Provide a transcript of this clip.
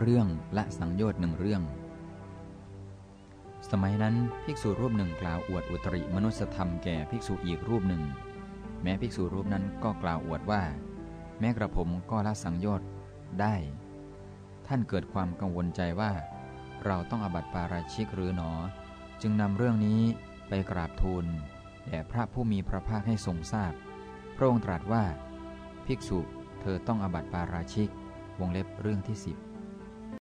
เรื่องและสังโยชน์หนึ่งเรื่อง สมัยนั้นภิกษุรูปหนึ่งกล่าวอวดอุตริมนุสธรรมแก่ภิกษุอีกรูปหนึ่ง แม้ภิกษุรูปนั้นก็กล่าวอวดว่า แม้กระผมก็ละสังโยชน์ได้ ท่านเกิดความกังวลใจว่า เราต้องอบัติปาราชิกหรือหนอ จึงนำเรื่องนี้ไปกราบทูลแด่พระผู้มีพระภาคให้ทรงทราบ พระองค์ตรัสว่า ภิกษุเธอต้องอบัติปาราชิก วงเล็บเรื่องที่สิบ